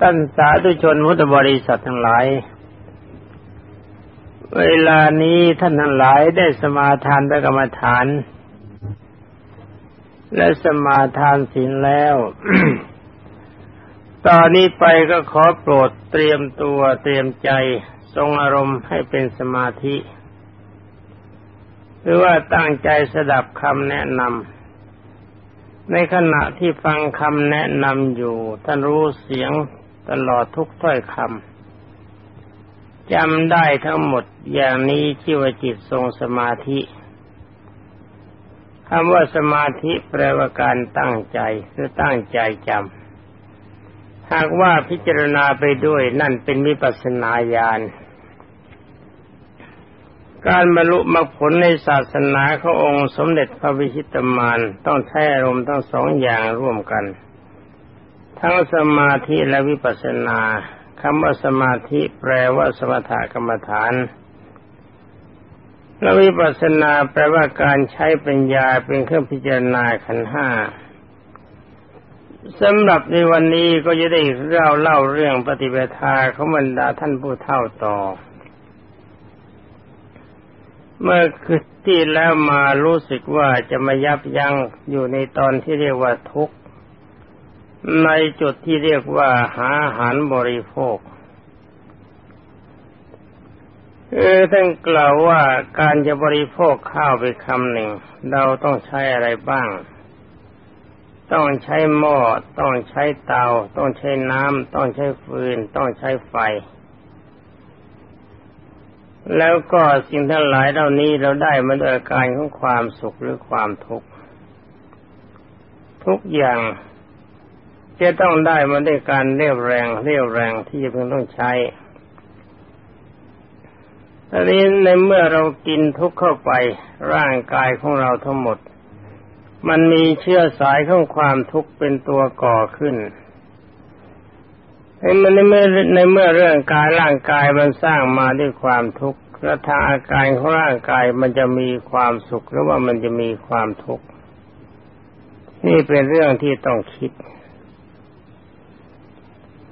ท่านสาธุชนพุทธบริษัททั้งหลาย เวลานี้ท่านทั้งหลายได้สมาทานพระกรรมฐาน และสมาทานศีลแล้ว ตอนนี้ไปก็ขอโปรดเตรียมตัวเตรียมใจทรงอารมณ์ให้เป็นสมาธิ หรือว่าตั้งใจสดับคำแนะนำในขณะที่ฟังคำแนะนำอยู่ ท่านรู้เสียง ตลอดทุกถ้อยคำจำได้ทั้งหมดอย่างนี้ชื่อว่าจิตทรงสมาธิคำว่าสมาธิแปลว่าการตั้งใจคือตั้งใจจำหากว่าพิจารณาไปด้วยนั่นเป็นวิปัสสนาญาณการบรรลุมรรคผลในศาสนาขององค์สมเด็จพระวิชิตมารต้องใช้อารมณ์ทั้งสองอย่างร่วมกัน ทั้งสมาธิและวิปัสสนาคำว่าสมาธิแปลว่าสมถกรรมฐานและวิปัสสนาแปลว่าการใช้ปัญญาเป็นเครื่องพิจารณาขันห้าสำหรับในวันนี้ก็จะได้เล่าเล่าเรื่องปฏิปทาของบรรดาท่านผู้เท่าต่อ เมื่อคือที่แล้วมารู้สึกว่าจะมายับยั้งอยู่ในตอนที่เรียกว่าทุกข์ ในจุดที่เรียกว่าหาอาหารบริโภคเออท่านกล่าวว่าการจะบริโภคข้าวไปคำหนึ่ง เราต้องใช้อะไรบ้าง ต้องใช้หม้อต้องใช้เตา ต้องใช้น้ำต้องใช้ฟืน ต้องใช้ไฟ แล้วก็สิ่งทั้งหลายเหล่านี้เราได้มาด้วยการของความสุขหรือความทุกข์ทุกอย่าง จะต้องได้มาด้วยการเรียวแรงเรียวแรงที่จะเพิ่งต้องใช้ตอนนี้ในเมื่อเรากินทุกเข้าไปร่างกายของเราทั้งหมด มันมีเชื้อสายของความทุกข์เป็นตัวก่อขึ้นในเมื่อในเมื่อในเมื่อเรื่องกายร่างกายมันสร้างมาด้วยความทุกข์แล้วทางอาการของร่างกายมันจะมีความสุขหรือว่ามันจะมีความทุกข์นี่เป็นเรื่องที่ต้องคิด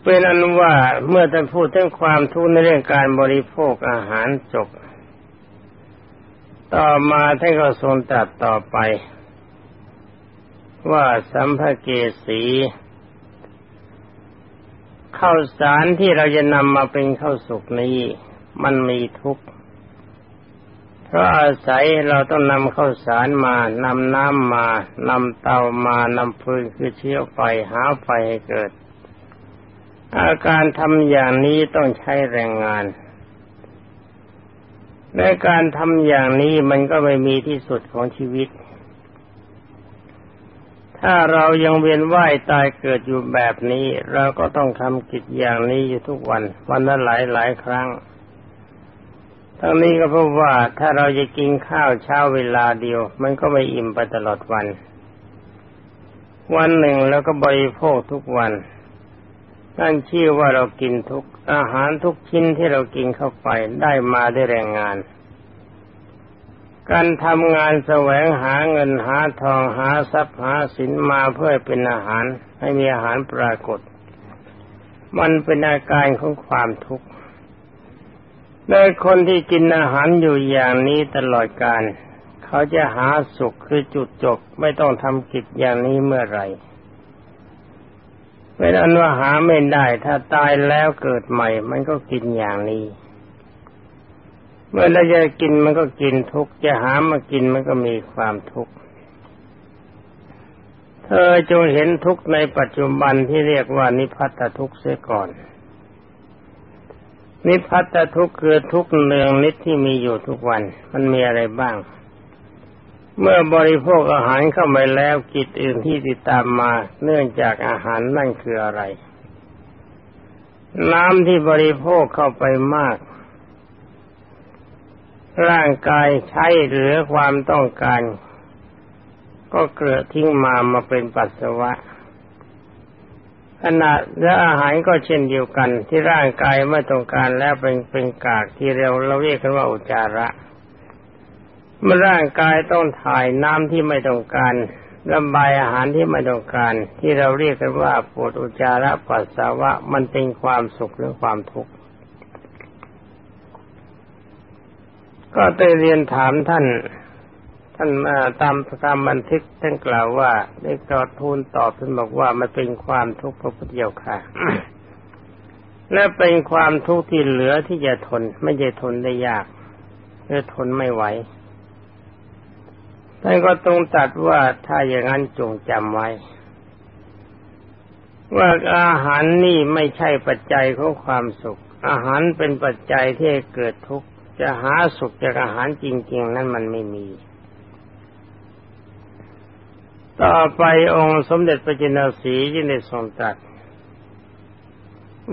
เป็นอันว่าเมื่อท่านพูดถึงความทุกข์ในเรื่องการบริโภคอาหารจบ ต่อมาท่านก็ทรงตรัสต่อไป ว่าสัมภเกสีข้าวสารที่เราจะนำมาเป็นข้าวสุกนี้ มันมีทุกข์เพราะอาศัยเราต้องนำข้าวสารมานำน้ำมานำเตามานำฟืนคือเชื้อไฟหาไฟให้เกิด อาการทำอย่างนี้ต้องใช้แรงงาน และการทำอย่างนี้มันก็ไม่มีที่สุดของชีวิต ถ้าเรายังเวียนว่ายตายเกิดอยู่แบบนี้ เราก็ต้องทำกิจอย่างนี้อยู่ทุกวัน วันละหลายหลายครั้ง ทั้งนี้ก็เพราะว่าถ้าเราจะกินข้าวเช้าเวลาเดียว มันก็ไม่อิ่มไปตลอดวัน วันหนึ่งแล้วก็บริโภคทุกวัน นั่นชื่อว่าเรากินทุกอาหารทุกชิ้นที่เรากินเข้าไปได้มาด้วยแรงงาน การทำงานแสวงหาเงินหาทองหาทรัพย์หาสินมาเพื่อเป็นอาหารให้มีอาหารปรากฏ มันเป็นอาการของความทุกข์ในคนที่กินอาหารอยู่อย่างนี้ตลอดการเขาจะหาสุขคือจุดจบไม่ต้องทำกิจอย่างนี้เมื่อไร เป็นอันว่าหาไม่ได้ ถ้าตายแล้วเกิดใหม่ มันก็กินอย่างนี้ เมื่อเราจะกินมันก็กินทุกจะหามากินมันก็มีความทุกข์เธอจงเห็นทุกในปัจจุบันที่เรียกว่านิพัตทุกเสียก่อน นิพัตทุกคือทุกเนืองนิดที่มีอยู่ทุกวัน มันมีอะไรบ้าง เมื่อบริโภคอาหารเข้าไปแล้วกิจอื่นที่ติดตามมา เนื่องจากอาหารนั่นคืออะไร น้ำที่บริโภคเข้าไปมาก ร่างกายใช้เหลือความต้องการ ก็เกลือทิ้งมามาเป็นปัสสาวะขณะและอาหารก็เช่นเดียวกัน ที่ร่างกายไม่ต้องการแล้วเป็นเป็นกากที่เราเราเรียกกันว่าอุจาระ มื่อร่างกายต้องถ่ายน้ำที่ไม่ต้องการระบายอาหารที่ไม่ต้องการ ที่เราเรียกกันว่าปวดอุจจาระปัสสาวะมันเป็นความสุขหรือความทุกข์ก็ได้เรียนถามท่าน ท่านมาตามบันทึกท่านกล่าวว่า ได้กรอทูลตอบท่านบอกว่ามันเป็นความทุกข์พระพุทธเจ้าค่ะและเป็นความทุกข์ที่เหลือที่จะทน ไม่ใช่ทนได้ยากหรือทนไม่ไหว ท่านก็ตรงตัดว่าถ้าอย่างนั้นจงจำไว้ ว่าอาหารนี่ไม่ใช่ปัจจัยของความสุข อาหารเป็นปัจจัยที่เกิดทุกข์จะหาสุขจากอาหารจริง ๆ นั้นมันไม่มี ต่อไปองค์สมเด็จพระจินสียินได้ทรงตรัส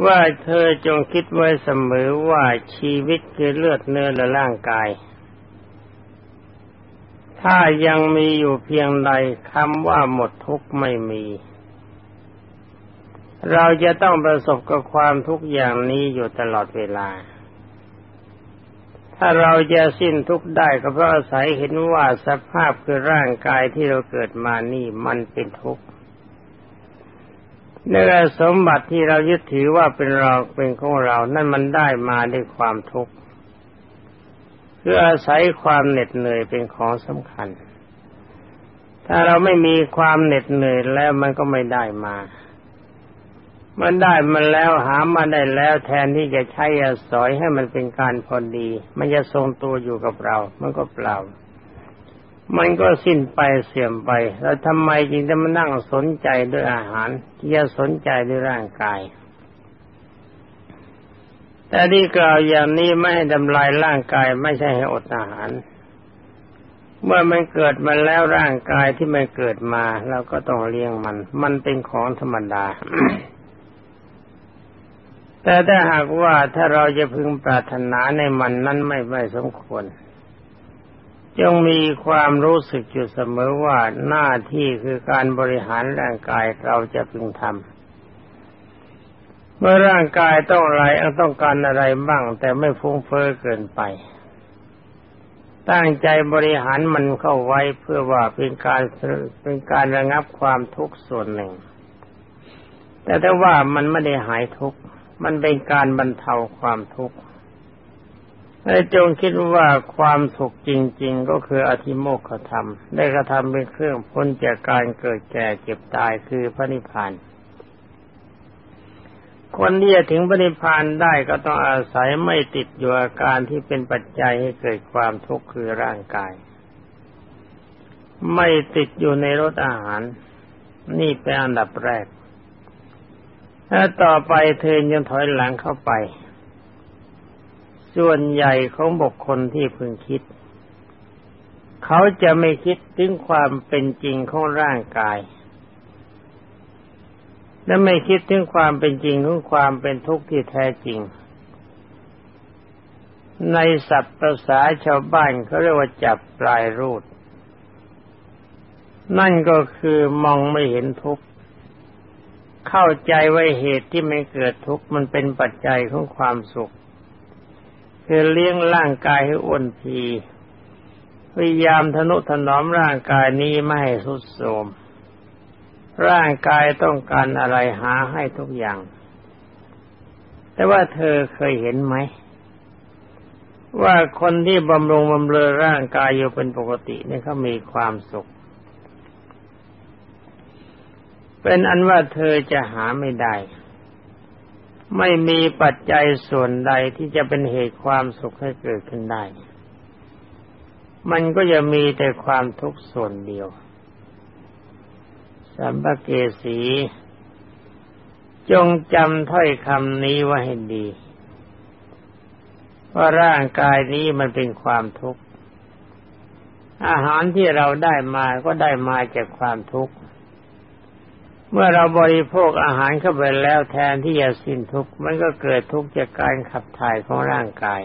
ว่าเธอจงคิดไว้เสมอว่าชีวิตคือเลือดเนื้อและร่างกาย ถ้ายังมีอยู่เพียงใดคำว่าหมดทุกข์ไม่มี เราจะต้องประสบกับความทุกข์อย่างนี้อยู่ตลอดเวลา ถ้าเราจะสิ้นทุกข์ได้ก็เพราะอาศัยเห็นว่าสภาพคือร่างกายที่เราเกิดมานี่มันเป็นทุกข์เนื้อสมบัติที่เรายึดถือว่าเป็นเราเป็นของเรา นั่นมันได้มาด้วยความทุกข์ คืออาศัยความเหน็ดเหนื่อยเป็นของสำคัญ ถ้าเราไม่มีความเหน็ดเหนื่อยแล้วมันก็ไม่ได้มา มันได้มันแล้วหามาได้แล้วแทนที่จะใช้อาสอยให้มันเป็นการพอดี มันจะทรงตัวอยู่กับเรา มันก็เปล่า มันก็สิ้นไปเสื่อมไป แล้วทำไมจึงจะมานั่งสนใจด้วยอาหารที่จะสนใจด้วยร่างกาย แต่ที่กล่าวอย่างนี้ไม่ให้ทำลายร่างกายไม่ใช่ให้อดอาหาร เมื่อมันเกิดมาแล้วร่างกายที่มันเกิดมาเราก็ต้องเลี้ยงมัน มันเป็นของธรรมดา แต่ถ้าหากว่าถ้าเราจะพึงปรารถนาในมันนั้นไม่ไม่สมควรจงมีความรู้สึกอยู่เสมอว่าหน้าที่คือการบริหารร่างกายเราจะพึงทำ เมื่อร่างกายต้องอะไรต้องการอะไรบ้าง แต่ไม่ฟุ้งเฟ้อเกินไป ตั้งใจบริหารมันเข้าไว้เพื่อว่าเป็นการเป็นการระงับความทุกข์ส่วนหนึ่ง แต่ถ้าว่ามันไม่ได้หายทุกข์มันเป็นการบรรเทาความทุกข์ให้จงคิดว่าความสุขจริง ๆ ก็คืออธิโมกขธรรม ได้กระทำเป็นเครื่องพ้นจากการเกิดแก่เจ็บตายคือพระนิพพาน คนที่จะถึงพระนิพพานได้ก็ต้องอาศัยไม่ติดอยู่อาการที่เป็นปัจจัยให้เกิดความทุกข์คือร่างกาย ไม่ติดอยู่ในรสอาหาร นี่เป็นอันดับแรกถ้าต่อไปเธอยังถอยหลังเข้าไป ส่วนใหญ่ของบุคคลที่พึงคิด เขาจะไม่คิดถึงความเป็นจริงของร่างกาย และไม่คิดถึงความเป็นจริงของความเป็นทุกข์ที่แท้จริง ในศัพท์ภาษาชาวบ้านเขาเรียกว่าจับปลายรูด นั่นก็คือมองไม่เห็นทุกข์เข้าใจว่าเหตุที่ไม่เกิดทุกข์มันเป็นปัจจัยของความสุข คือเลี้ยงร่างกายให้อ้วนพีพยายามทนุถนอมร่างกายนี้ไม่ให้สุดโทรม ร่างกายต้องการอะไรหาให้ทุกอย่าง แต่ว่าเธอเคยเห็นไหม ว่าคนที่บำรุงบำเรอร่างกายอยู่เป็นปกติเนี่ยเขามีความสุข เป็นอันว่าเธอจะหาไม่ได้ ไม่มีปัจจัยส่วนใดที่จะเป็นเหตุความสุขให้เกิดขึ้นได้ มันก็จะมีแต่ความทุกข์ส่วนเดียว สัมภเกสี จงจำถ้อยคำนี้ไว้ให้ดี ว่าร่างกายนี้มันเป็นความทุกข์ อาหารที่เราได้มาก็ได้มาจากความทุกข์ เมื่อเราบริโภคอาหารเข้าไปแล้วแทนที่จะสิ้นทุกข์ มันก็เกิดทุกข์จากการขับถ่ายของร่างกาย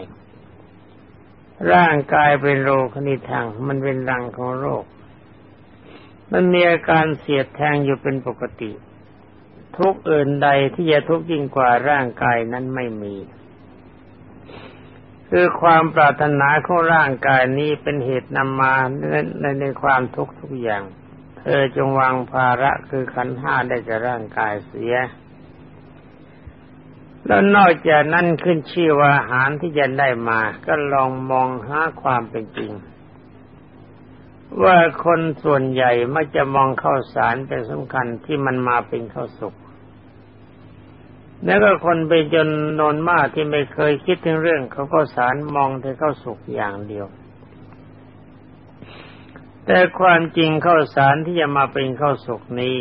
ร่างกายเป็นโรคนิทังมันเป็นรังของโรค มันมีอาการเสียดแทงอยู่เป็นปกติ ทุกอื่นใดที่จะทุกข์ยิ่งกว่าร่างกายนั้นไม่มี คือความปรารถนาของร่างกายนี้เป็นเหตุนำมาในในความทุกข์ทุกอย่าง เธอจงวางภาระคือขันห้าได้จากร่างกายเสีย แล้วนอกจากนั้นขึ้นชื่อว่าอาหารที่จะได้มา ก็ลองมองหาความเป็นจริง ว่าคนส่วนใหญ่มักจะมองข้าวสารเป็นสำคัญที่มันมาเป็นข้าวสุก แล้วก็คนไปจนนอนมากที่ไม่เคยคิดถึงเรื่องเขาก็สารมองแต่ข้าวสุกอย่างเดียว แต่ความจริงข้าวสารที่จะมาเป็นข้าวสุกนี้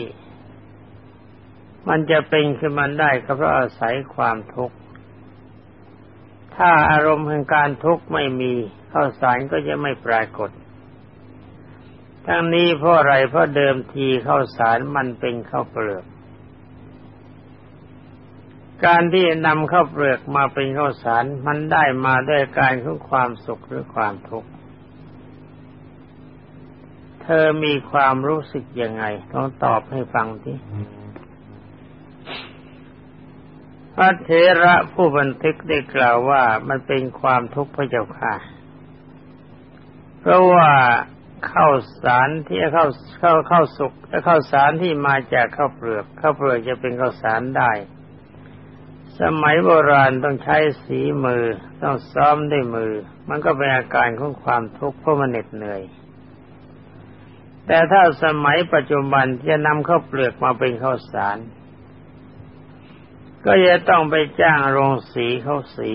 มันจะเป็นขึ้นมาได้ก็เพราะอาศัยความทุกข์ ถ้าอารมณ์แห่งการทุกข์ไม่มีข้าวสารก็จะไม่ปรากฏ ทั้งนี้เพราะอะไรเพราะเดิมทีข้าวสารมันเป็นข้าวเปลือก การที่นำข้าวเปลือกมาเป็นข้าวสารมันได้มาด้วยการของความสุขหรือความทุกข์เธอมีความรู้สึกยังไงต้องตอบให้ฟังทีพระเทระผู้บันทึกได้กล่าวว่ามันเป็นความทุกข์พระเจ้าค่ะ เพราะว่า ข้าวสารที่เข้าเข้าเข้าสุกและข้าวสารที่มาจากข้าวเปลือกข้าวเปลือกจะเป็นข้าวสารได้ สมัยโบราณต้องใช้สีมือ ต้องซ้อมด้วยมือ มันก็เป็นอาการของความทุกข์เพราะมันเหน็ดเหนื่อย แต่ถ้าสมัยปัจจุบันจะนำข้าวเปลือกมาเป็นข้าวสาร ก็จะต้องไปจ้างโรงสีเขาสี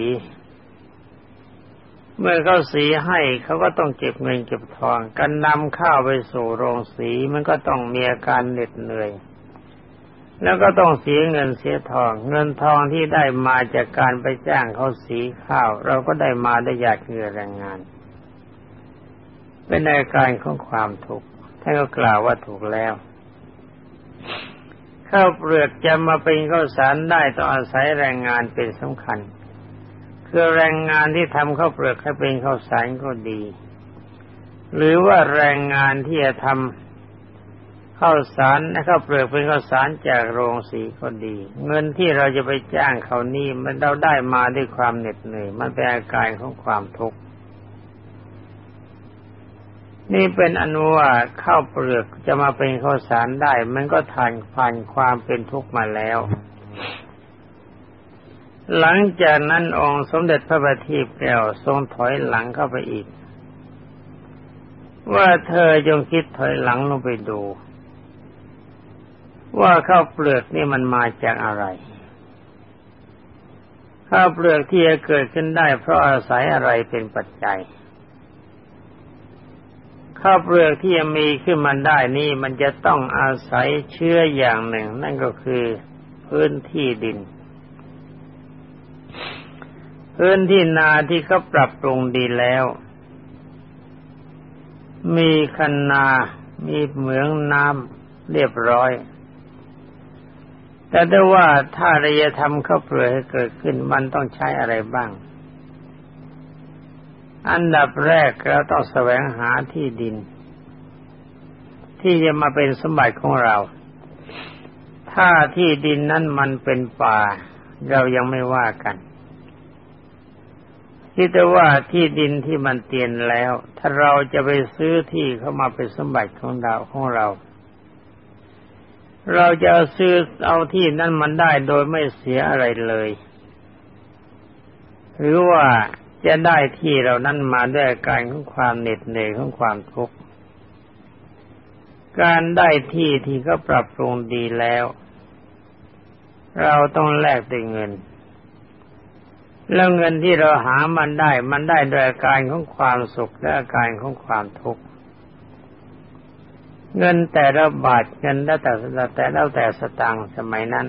เมื่อเขาสีให้เขาก็ต้องเก็บเงินเก็บทองการนำข้าวไปสู่โรงสีมันก็ต้องมีอาการเหน็ดเหนื่อย แล้วก็ต้องเสียเงินเสียทอง เงินทองที่ได้มาจากการไปจ้างเขาสีข้าว เราก็ได้มาได้ยากเหงื่อแรงงาน เป็นอาการของความทุกข์ท่านก็กล่าวว่าถูกแล้วข้าวเปลือกจะมาเป็นข้าวสารได้ต้องอาศัยแรงงานเป็นสำคัญ คือแรงงานที่ทำข้าวเปลือกให้เป็นข้าวสารก็ดี หรือว่าแรงงานที่จะทำข้าวสารนะข้าวเปลือกเป็นข้าวสารจากโรงสีก็ดี เงินที่เราจะไปจ้างเขานี่มันเราได้มาด้วยความเหน็ดเหนื่อยมันเป็นอาการของความทุกข์นี่เป็นอนุว่าข้าวเปลือกจะมาเป็นข้าวสารได้ มันก็ทานผ่านความเป็นทุกข์มาแล้ว หลังจากนั้นองค์สมเด็จพระบัณฑิตแก้วทรงถอยหลังเข้าไปอีก ว่าเธอจงคิดถอยหลังลงไปดู ว่าข้าวเปลือกนี่มันมาจากอะไรข้าวเปลือกที่จะเกิดขึ้นได้ เพราะอาศัยอะไรเป็นปัจจัยข้าวเปลือกที่จะมีขึ้นมาได้นี่มันจะต้องอาศัยเชื้ออย่างหนึ่ง นั่นก็คือพื้นที่ดิน พื้นที่นาที่เขาปรับปรุงดีแล้ว มีคันนา มีเหมืองน้ำเรียบร้อย แต่ได้ว่าถ้าเราจะทำข้าวเปลือกให้เกิดขึ้นมันต้องใช้อะไรบ้าง อันดับแรกเราต้องแสวงหาที่ดิน ที่จะมาเป็นสมบัติของเรา ถ้าที่ดินนั้นมันเป็นป่า เรายังไม่ว่ากัน ที่แต่ว่าที่ดินที่มันเตียนแล้ว ถ้าเราจะไปซื้อที่เข้ามาเป็นสมบัติของเราของเรา เราจะซื้อเอาที่นั้นมันได้โดยไม่เสียอะไรเลย หรือว่าจะได้ที่เรานั้นมาด้วยการของความเหน็ดเหนื่อยของความทุกข์การได้ที่ที่เขาปรับปรุงดีแล้ว เราต้องแลกด้วยเงิน แล้วเงินที่เราหามันได้ มันได้โดยอาการของความสุขและอาการของความทุกข์ เงินแต่ละบาทเงินแล้วแต่แต่แล้วแต่สตางค์สมัยนั้น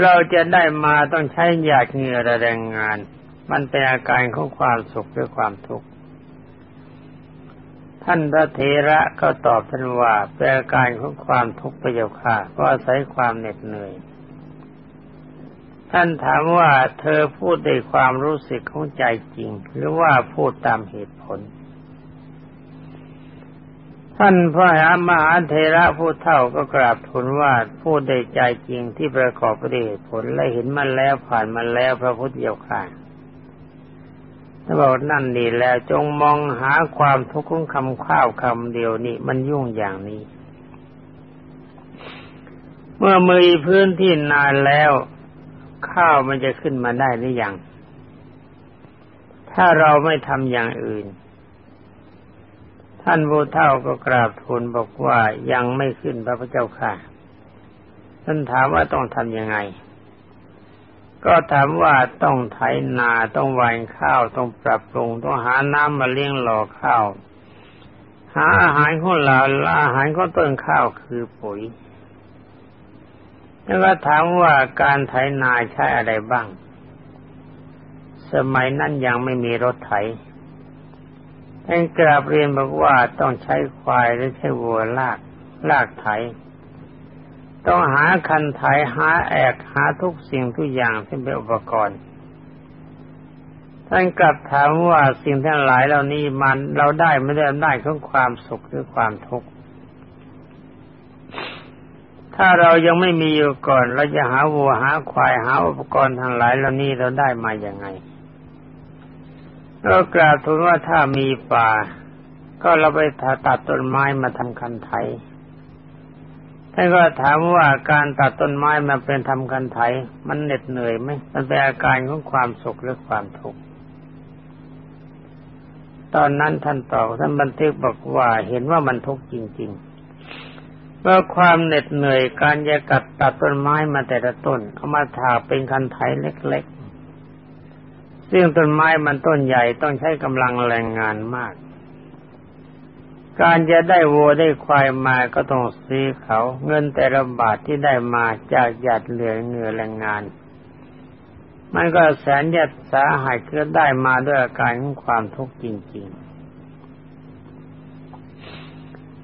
เราจะได้มาต้องใช้หยาดเหงื่อแรงงาน มันเป็นอาการของความสุขหรือความทุกข์ ท่านพระเทระก็ตอบท่านว่าเป็นอาการของความทุกข์ประโยค่ะเพราะอาศัยความเหน็ดเหนื่อย ท่านถามว่าเธอพูดด้วยความรู้สึกของใจจริง หรือว่าพูดตามเหตุผล ท่านพระมหาเทระผู้เท่าก็กราบทูลว่าพูดด้ใจจริงที่ประกอบด้วยเหตุผลและเห็นมันแล้วผ่านมันแล้วพระพุทธเจ้าค่ะถ้าบอกนั่นดีแล้วจงมองหาความทุกข์ของคำข้าวคำเดียวนี่มันยุ่งอย่างนี้ เมื่อมือพื้นที่นานแล้ว ข้าวมันจะขึ้นมาได้หรือยังถ้าเราไม่ทำอย่างอื่น ท่านบูเท่าก็กราบทูลบอกว่ายังไม่ขึ้นพระพุทธเจ้าค่ะ ท่านถามว่าต้องทำยังไง ก็ถามว่าต้องไถนาต้องหว่านข้าวต้องปรับปรุง ต้องหาน้ำมาเลี้ยงหล่อข้าว หาอาหารของเราอาหารของต้นข้าวคือปุ๋ย แล้วก็ถามว่าการไถนาใช้อะไรบ้าง สมัยนั้นยังไม่มีรถไถท่านกราบเรียนบอกว่าต้องใช้ควายหรือใช้วัวลากลากไถ ต้องหาคันไถหาแอกหาทุกสิ่งทุกอย่างที่เป็นอุปกรณ์ ท่านกลับถามว่าสิ่งทั้งหลายเหล่านี้มันเราได้ไม่ได้ได้ของความสุขหรือความทุกข์ ถ้าเรายังไม่มีอยู่ก่อน เราจะหาวัวหาควายหาอุปกรณ์ทั้งหลายเหล่านี้เราได้มาอย่างไงเรากล่าวทูลว่าถ้ามีป่า ก็เราไปตัดต้นไม้มาทำคันไถท่านก็ถามว่าการตัดต้นไม้มาเป็นทำกันไถมันเหน็ดเหนื่อยไหมมันเป็นอาการของความสุขหรือความทุกข์ตอนนั้นท่านตอบท่านบันทึกบอกว่าเห็นว่ามันทุกข์จริง ๆ เพราความเหน็ดเหนื่อยการจะกัดตัดต้นไม้มาแต่ละต้นเอามาถากเป็นคันไถเล็กๆ ซึ่งต้นไม้มันต้นใหญ่ต้องใช้กำลังแรงงานมาก การจะได้วัวได้ควายมาก็ต้องซื้อเขา เงินแต่ละบาทที่ได้มาจากหยาดเหลือเหงื่อแรงงาน มันก็แสนยัดสาหัสก็ได้มาด้วยอาการของความทุกข์จริง ๆ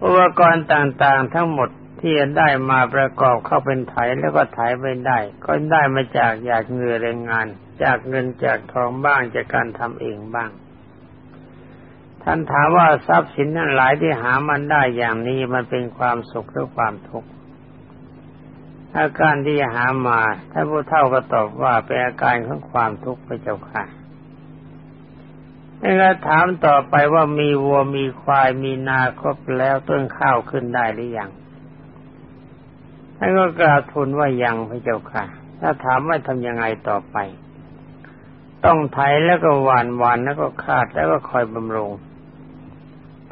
อุปกรณ์ต่างๆทั้งหมดที่ได้มาประกอบเข้าเป็นไถแล้วก็ไถไปได้ ก็ได้มาจากหยาดเงื่อแรงงาน จากเงินจากทองบ้างจากการทำเองบ้าง ท่านถามว่าทรัพย์สินนั้นหลายที่หามันได้อย่างนี้มันเป็นความสุขหรือความทุกข์อาการที่หามาท่านผู้เฒ่าก็ตอบว่าเป็นอาการของความทุกข์พระเจ้าค่ะ แล้วถามต่อไปว่ามีวัวมีควายมีนาครบแล้วต้นข้าวขึ้นได้หรือยังท่านก็กราบทูลว่ายังพระเจ้าค่ะ ถ้าถามว่าทำยังไงต่อไป ต้องไถแล้วก็หวานหวานแล้วก็คาดแล้วก็คอยบำรุง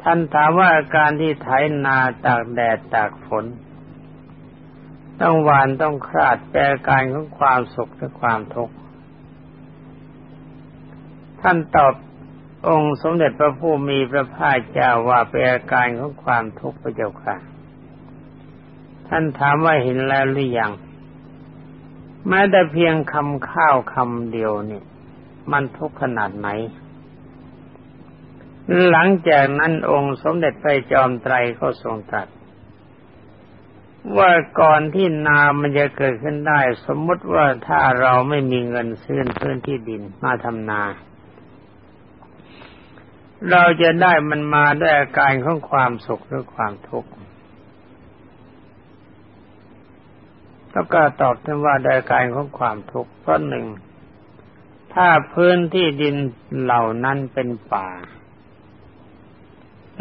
ท่านถามว่าอาการที่ไถนาตากแดดตากฝน ต้องหวานต้องคาดแปลการของความสุขและความทุกข์ ท่านตอบ องค์สมเด็จพระผู้มีพระภาคเจ้าว่าเป็นอาการของความทุกข์พระเจ้าค่ะ ท่านถามว่าเห็นแล้วหรือยังแม้แต่เพียงคำข้าวคำเดียวนี่มันทุกข์ขนาดไหน หลังจากนั้นองค์สมเด็จพระจอมไตรก็ทรงตรัสว่าก่อนที่นามันจะเกิดขึ้นได้ สมมติว่าถ้าเราไม่มีเงินซื้อพื้นที่ดินมาทำนา เราจะได้มันมาด้วยอาการของความสุขหรือความทุกข์แล้วก็ตอบท่านว่าด้วยการของความทุกข์เพราะหนึ่ง ถ้าพื้นที่ดินเหล่านั้นเป็นป่า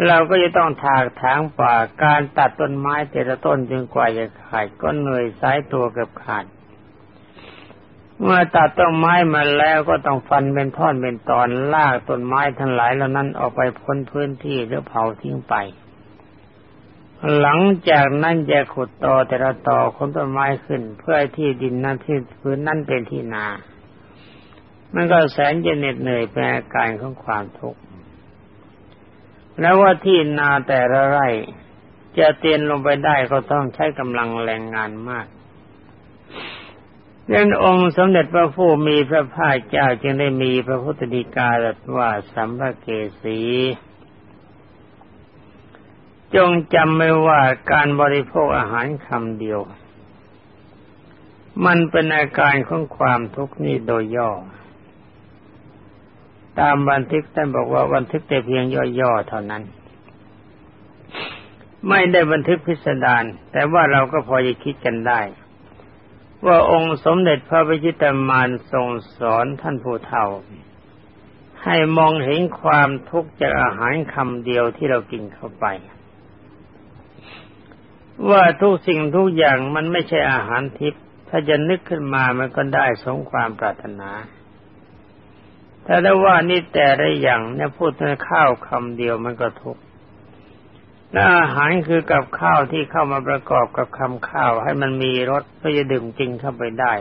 เราก็จะต้องถากถางป่าการตัดต้นไม้แต่ละต้นจึงกว่าจะขาดก็เหนื่อยสายตัวเกือบขาด เมื่อตัดต้นไม้มาแล้วก็ต้องฟันเป็นท่อนเป็นตอนลากต้นไม้ทั้งหลายเหล่านั้นออกไปพ้นพื้นที่หรือเผาทิ้งไป หลังจากนั้นจะขุดตอแต่ละตอคนต้นไม้ขึ้น เพื่อที่ดินนั้นที่พื้นนั้นเป็นที่นา มันก็แสนจะเหน็ดเหนื่อยเป็นอาการของความทุกข์แล้วว่าที่นาแต่ละไร่จะเตียนลงไปได้ก็ต้องใช้กำลังแรงงานมาก ดังองค์สมเด็จพระผู้มีพระภาคเจ้าจึงได้มีพระพุทธดีกาตรัสว่าสัมภเกสี จงจำไว้ว่าการบริโภคอาหารคำเดียว มันเป็นอาการของความทุกข์นี่โดยย่อ ตามบันทึกท่านบอกว่าบันทึกแต่เพียงย่อๆเท่านั้น ไม่ได้บันทึกพิสดารแต่ว่าเราก็พอจะคิดกันได้ ว่าองค์สมเด็จพระพิชิตามานทรงสอนท่านผู้เฒ่า ให้มองเห็นความทุกข์จากอาหารคำเดียวที่เรากินเข้าไป ว่าทุกสิ่งทุกอย่างมันไม่ใช่อาหารทิพย์ถ้าจะนึกขึ้นมามันก็ได้สมความปรารถนาถ้าได้ว่านี่แต่ละอย่างเนี่ยพูดถึงข้าวคำเดียวมันก็ทุกข์ และอาหารคือกับข้าวที่เข้ามาประกอบกับคำข้าวให้มันมีรสเพื่อจะดื่มจริงเข้าไปได้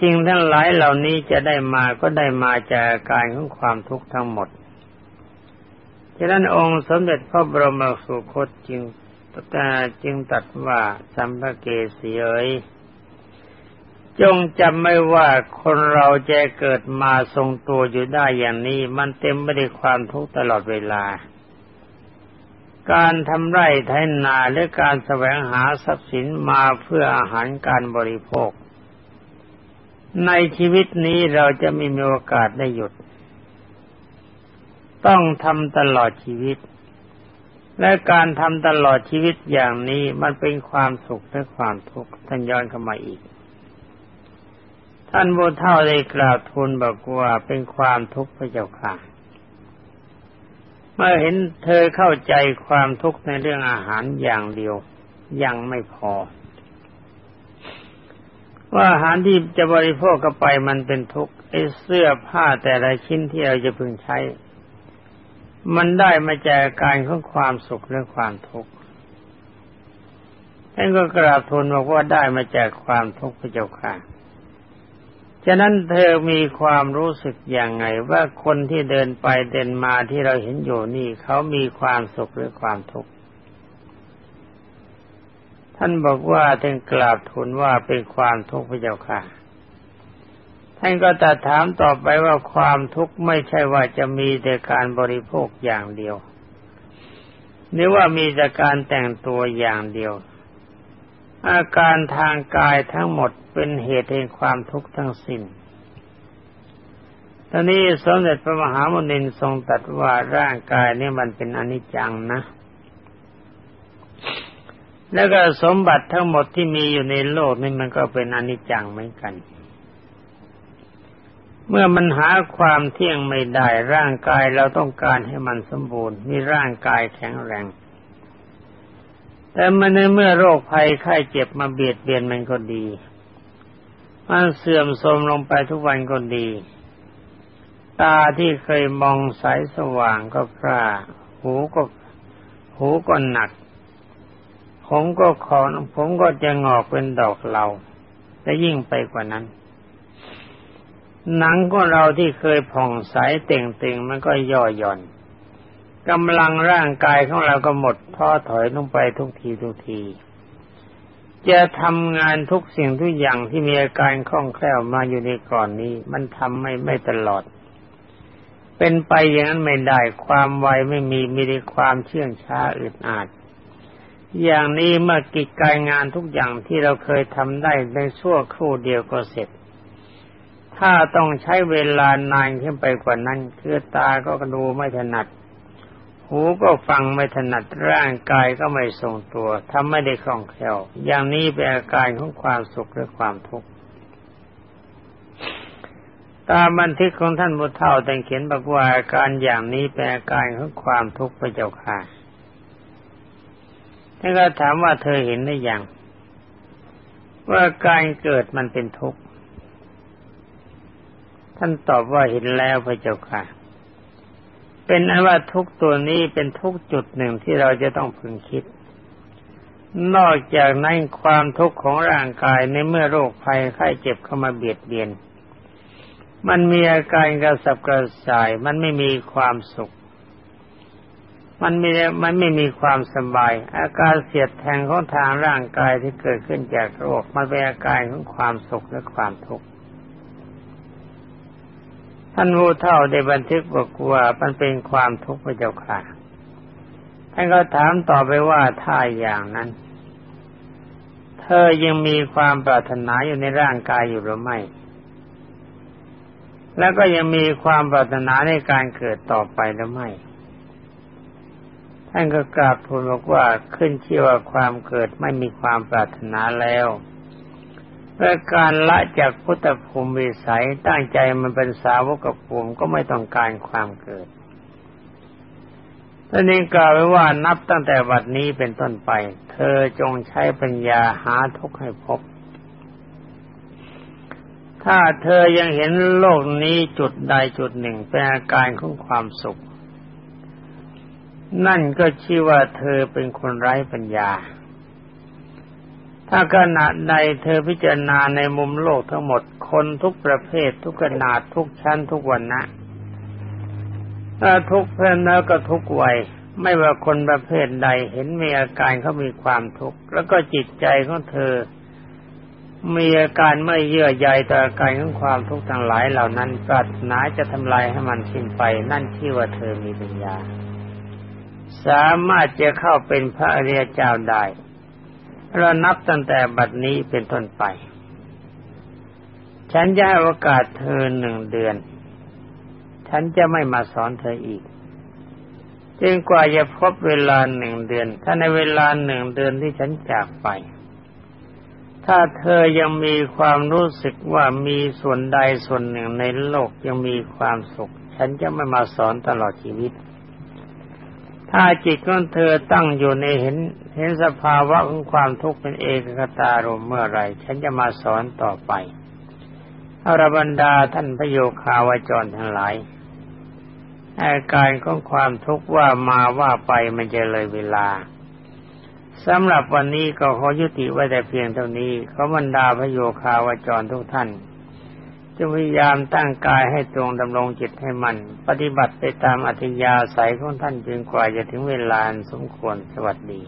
สิ่งทั้งหลายเหล่านี้จะได้มาก็ได้มาจากการของความทุกข์ทั้งหมดฉะนั้นองค์สมเด็จพระบรมสุคตจึงจึงตัดว่าสัมภเกสีเอ๋ยจงจำไม่ว่าคนเราจะเกิดมาทรงตัวอยู่ได้อย่างนี้ มันเต็มไปด้วยความทุกข์ตลอดเวลา การทำไร่ไถนาและการแสวงหาทรัพย์สินมาเพื่ออาหารการบริโภค ในชีวิตนี้เราจะไม่มีโอกาสได้หยุด ต้องทำตลอดชีวิต และการทำตลอดชีวิตอย่างนี้มันเป็นความสุขและความทุกข์ท่านย้อนเข้ามาอีก ท่านบูเท่าได้กล่าวทูลบอกว่าเป็นความทุกข์พระเจ้าค่ะ เมื่อเห็นเธอเข้าใจความทุกข์ในเรื่องอาหารอย่างเดียวยังไม่พอ ว่าอาหารที่จะบริโภคกับไปมันเป็นทุกข์ไอ้เสื้อผ้าแต่ละชิ้นที่เราจะพึงใช้ มันได้มาจากการของความสุขและความทุกข์ท่านก็กราบทูลบอกว่าได้มาจากความทุกข์พระเจ้าค่ะ ฉะนั้นเธอมีความรู้สึกอย่างไงว่าคนที่เดินไปเดินมาที่เราเห็นอยู่นี่เขามีความสุขหรือความทุกข์ท่านบอกว่าท่านกราบทูลว่าเป็นความทุกข์พระเจ้าค่ะ ท่านก็ตัดถามต่อไปว่าความทุกข์ไม่ใช่ว่าจะมีแต่การบริโภคอย่างเดียวหรือว่ามีแต่การแต่งตัวอย่างเดียว อาการทางกายทั้งหมด เป็นเหตุแห่งความทุกข์ทั้งสิ้นตอนนี้สมเด็จพระมหามุนินทรงตรัสว่าร่างกายนี่มันเป็นอนิจจังนะ แล้วก็สมบัติทั้งหมดที่มีอยู่ในโลกนี่มันก็เป็นอนิจจังเหมือนกัน เมื่อมันหาความเที่ยงไม่ได้ร่างกายเราต้องการให้มันสมบูรณ์ มีร่างกายแข็งแรง แต่มันในเมื่อโรคภัยไข้เจ็บมาเบียดเบียนมันก็ดี มันเสื่อมโทรมลงไปทุกวันก็ดี ตาที่เคยมองใสสว่างก็พร่าหูก็หูก็หนัก ผมก็ขอผมก็จะงอกเป็นดอกเหลาและยิ่งไปกว่านั้น หนังของเราที่เคยผ่องใสเต่งตึงมันก็ย่อหย่อนกำลังร่างกายของเราก็หมดท้อถอยลงไปทุกทีทุกที จะทำงานทุกสิ่งทุกอย่างที่มีอาการคล่องแคล่วมาอยู่ในก่อนนี้ มันทำไม่ไม่ตลอด เป็นไปอย่างนั้นไม่ได้ความไวไม่มีมีแต่ความเชื่องช้าอึดอัดอย่างนี้เมื่อกิจการงานทุกอย่างที่เราเคยทำได้ในชั่วครู่เดียวก็เสร็จ ถ้าต้องใช้เวลานานขึ้นไปกว่านั้นคือตาก็ดูไม่ถนัด หูก็ฟังไม่ถนัดร่างกายก็ไม่ทรงตัวทำไม่ได้คล่องแคล่วอย่างนี้เป็นอาการของความสุขหรือความทุกข์ตามบันทึกของท่านบุตรเท่าแต่งเขียนบอกว่าอาการอย่างนี้เป็นอาการของความทุกข์พระเจ้าค่ะท่านก็ถามว่าเธอเห็นได้ยังว่าการเกิดมันเป็นทุกข์ท่านตอบว่าเห็นแล้วพระเจ้าค่ะ เป็นอันว่าทุกตัวนี้เป็นทุกจุดหนึ่งที่เราจะต้องพึงคิด นอกจากนั้นความทุกข์ของร่างกายในเมื่อโรคภัยไข้เจ็บเข้ามาเบียดเบียน มันมีอาการกระสับกระส่าย มันไม่มีความสุข มันม่มันไม่มีความสบาย อาการเสียดแทงของทางร่างกายที่เกิดขึ้นจากโรคมันเป็นอาการของความสุขและความทุกข์ ท่านผู้เท่าได้บันทึกบอกว่ามันเป็นความทุกข์พระเจ้าค่ะ ท่านก็ถามต่อไปว่าถ้าอย่างนั้น เธอยังมีความปรารถนาอยู่ในร่างกายอยู่หรือไม่ แล้วก็ยังมีความปรารถนาในการเกิดต่อไปหรือไม่ ท่านก็กราบทูลบอกว่าขึ้นชื่อว่าความเกิดไม่มีความปรารถนาแล้ว เพื่อการละจากพุทธภูมิวิสัยตั้งใจมันเป็นสาวกภูมิก็ไม่ต้องการความเกิดท่านนี้กล่าวไว้ว่านับตั้งแต่บัดนี้เป็นต้นไป เธอจงใช้ปัญญาหาทุกข์ให้พบ ถ้าเธอยังเห็นโลกนี้จุดใดจุดหนึ่งเป็นอาการของความสุข นั่นก็ชื่อว่าเธอเป็นคนไร้ปัญญา ถ้าขณะใดเธอพิจารณาในมุมโลกทั้งหมดคนทุกประเภททุกขนาดทุกชั้นทุกวันนะถ้าทุกเพศแล้วก็ทุกวัยไม่ว่าคนประเภทใดเห็นมีอาการเขามีความทุกข์แล้วก็จิตใจของเธอ มีอาการไม่เยื่อใยต่ออาการของความทุกข์ทั้งหลายเหล่านั้นปรารถนาจะทำลายให้มันสิ้นไป นั่นที่ว่าเธอมีปัญญา สามารถจะเข้าเป็นพระอริยเจ้าได้ เรานับตั้งแต่บัดนี้เป็นต้นไป ฉันจะให้โอกาสเธอหนึ่งเดือน ฉันจะไม่มาสอนเธออีกจนกว่าจะพบเวลาหนึ่งเดือน ถ้าในเวลาหนึ่งเดือนที่ฉันจากไป ถ้าเธอยังมีความรู้สึกว่ามีส่วนใดส่วนหนึ่งในโลกยังมีความสุข ฉันจะไม่มาสอนตลอดชีวิต ถ้าจิตของเธอตั้งอยู่ในเห็น เห็นสภาวะของความทุกข์เป็นเอกคตารมเมื่อไรฉันจะมาสอนต่อไปอรบรรดาท่านพระโยคาวจรทั้งหลายอาการของความทุกข์ว่ามาว่าไปมันจะเลยเวลาสำหรับวันนี้ก็ขอยุติไว้แต่เพียงเท่านี้ขอบรรดาพระโยคาวจรทุกท่าน จะพยายามตั้งกายให้ตรงดำรงจิตให้มันปฏิบัติไปตามอัธยาศัยของท่านจนกว่าจะถึงเวลาสมควรสวัสดี